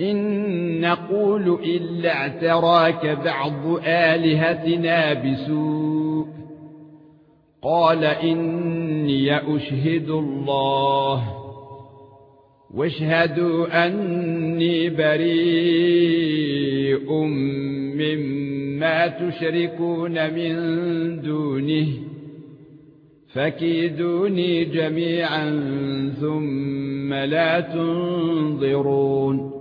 إن نقول إلا اعتراك بعض آلهتنا بسوء. قال إني أشهد الله. واشهدوا أني بريء مما تشركون من دونه. فكيدوني جميعا ثم لا تنظرون.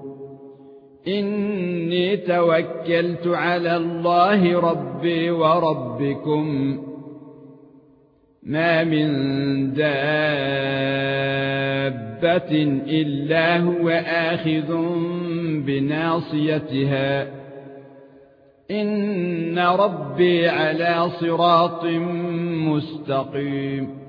إني توكلت على الله ربي وربكم. ما من دابة إلا هو آخذ بناصيتها. إن ربي على صراط مستقيم.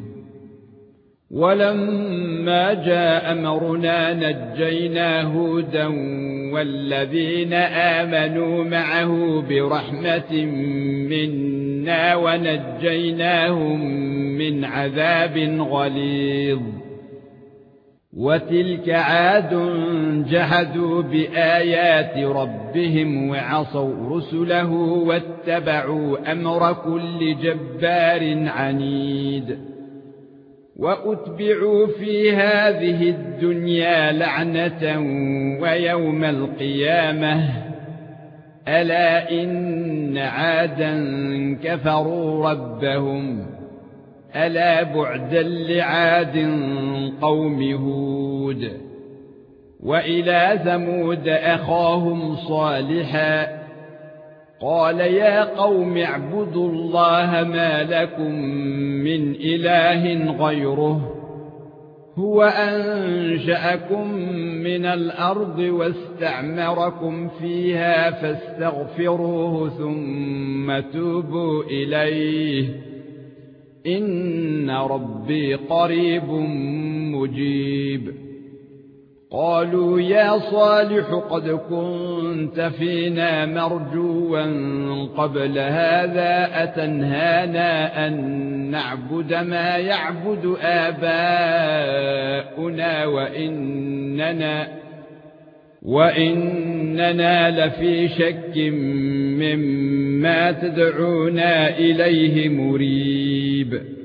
ولما جاء أمرنا نجينا هودا والذين آمنوا معه برحمة منا ونجيناهم من عذاب غليظ. وتلك عاد جحدوا بآيات ربهم وعصوا رسله واتبعوا أمر كل جبار عنيد. وأتبعوا في هذه الدنيا لعنة ويوم القيامة. ألا إن عادا كفروا ربهم. ألا بعدا لعاد قوم هود. وإلى ثمود أخاهم صالحا. قال يا قوم اعبدوا الله ما لكم من إله غيره هو أنشأكم من الأرض واستعمركم فيها فاستغفروه ثم توبوا إليه إن ربي قريب مجيب قالوا يا صالح قد كنت فينا مرجوا قبل هذا أتنهانا أن نعبد ما يعبد آباؤنا وإننا وإننا لفي شك مما تدعونا إليه مريب.